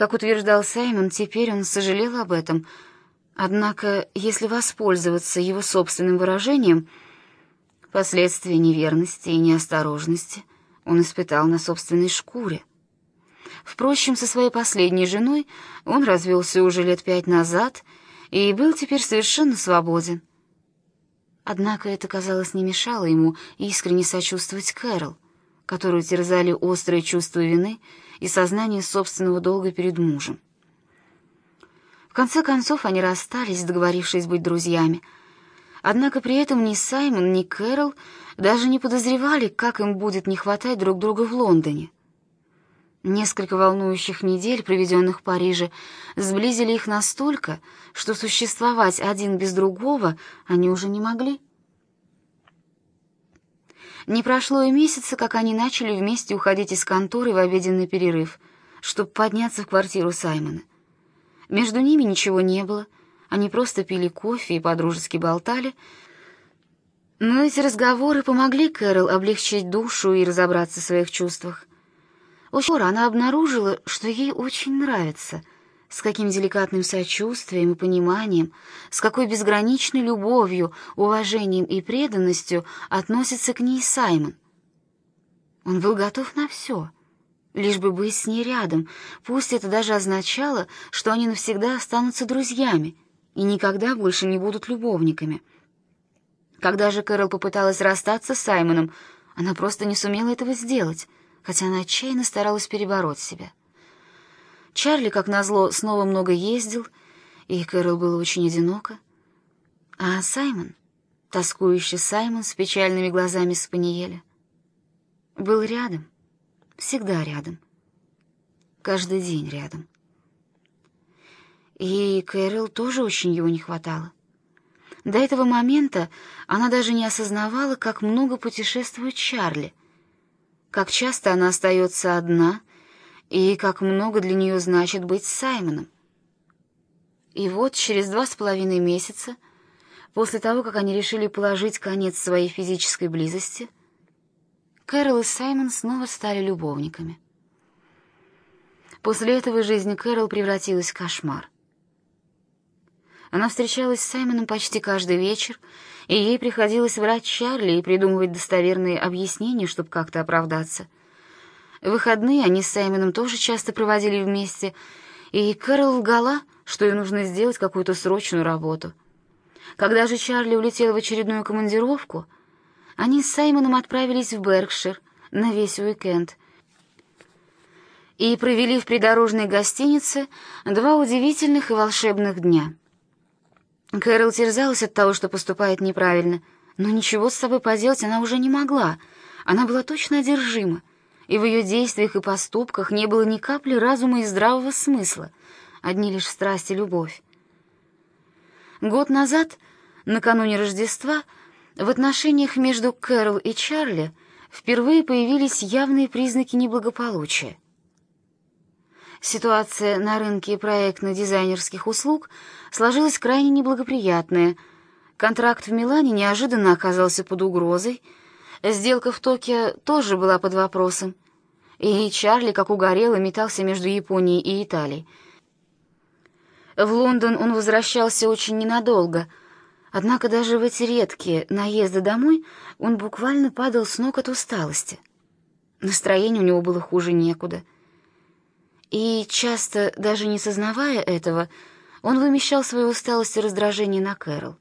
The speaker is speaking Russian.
Как утверждал Саймон, теперь он сожалел об этом. Однако, если воспользоваться его собственным выражением, последствия неверности и неосторожности он испытал на собственной шкуре. Впрочем, со своей последней женой он развелся уже лет пять назад и был теперь совершенно свободен. Однако это, казалось, не мешало ему искренне сочувствовать Кэрол, которую терзали острые чувства вины и сознание собственного долга перед мужем. В конце концов они расстались, договорившись быть друзьями. Однако при этом ни Саймон, ни Кэрол даже не подозревали, как им будет не хватать друг друга в Лондоне. Несколько волнующих недель, проведенных в Париже, сблизили их настолько, что существовать один без другого они уже не могли. Не прошло и месяца, как они начали вместе уходить из конторы в обеденный перерыв, чтобы подняться в квартиру Саймона. Между ними ничего не было, они просто пили кофе и подружески болтали, но эти разговоры помогли Кэрол облегчить душу и разобраться в своих чувствах. Очень скоро она обнаружила, что ей очень нравится, с каким деликатным сочувствием и пониманием, с какой безграничной любовью, уважением и преданностью относится к ней Саймон. Он был готов на все, лишь бы быть с ней рядом, пусть это даже означало, что они навсегда останутся друзьями и никогда больше не будут любовниками. Когда же Кэрол попыталась расстаться с Саймоном, она просто не сумела этого сделать — хотя она отчаянно старалась перебороть себя. Чарли, как назло, снова много ездил, и Кэрол было очень одиноко. А Саймон, тоскующий Саймон с печальными глазами Спаниеля, был рядом, всегда рядом, каждый день рядом. И Кэрол тоже очень его не хватало. До этого момента она даже не осознавала, как много путешествует Чарли — как часто она остается одна и как много для нее значит быть Саймоном. И вот через два с половиной месяца, после того, как они решили положить конец своей физической близости, Кэрол и Саймон снова стали любовниками. После этого жизнь Кэрол превратилась в кошмар. Она встречалась с Саймоном почти каждый вечер, и ей приходилось врать Чарли и придумывать достоверные объяснения, чтобы как-то оправдаться. Выходные они с Саймоном тоже часто проводили вместе, и Кэрол лгала, что ей нужно сделать какую-то срочную работу. Когда же Чарли улетел в очередную командировку, они с Саймоном отправились в Беркшир на весь уикенд и провели в придорожной гостинице два удивительных и волшебных дня — Кэрол терзалась от того, что поступает неправильно, но ничего с собой поделать она уже не могла. Она была точно одержима, и в ее действиях и поступках не было ни капли разума и здравого смысла, одни лишь страсть и любовь. Год назад, накануне Рождества, в отношениях между Кэрол и Чарли впервые появились явные признаки неблагополучия. Ситуация на рынке проектно-дизайнерских услуг сложилась крайне неблагоприятная. Контракт в Милане неожиданно оказался под угрозой, сделка в Токио тоже была под вопросом, и Чарли, как угорелый, метался между Японией и Италией. В Лондон он возвращался очень ненадолго, однако даже в эти редкие наезды домой он буквально падал с ног от усталости. Настроение у него было хуже некуда — и часто, даже не сознавая этого, он вымещал свою усталость и раздражение на Кэрол.